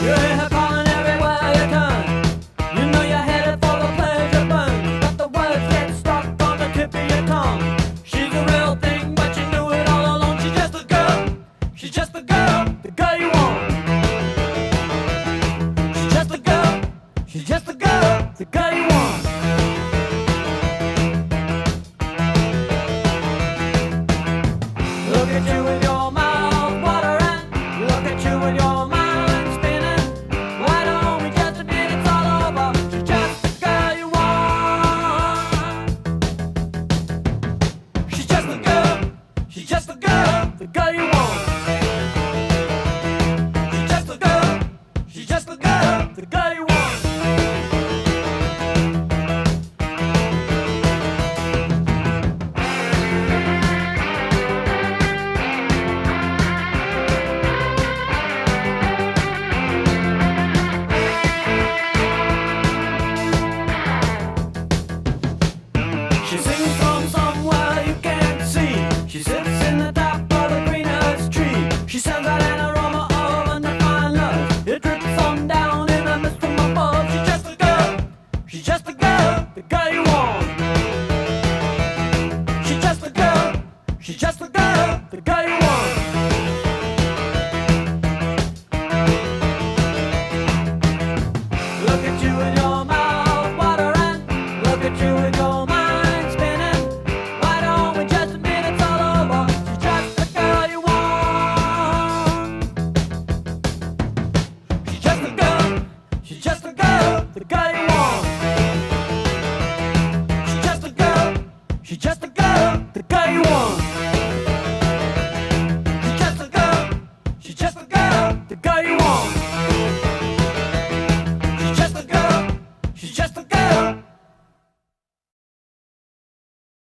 Yeah. She's just a girl, the girl you want. You're just a girl, she's just a girl, the girl you want. She sings from song. Andale. She's just a girl, the girl you want. She's just a girl, she's just a girl.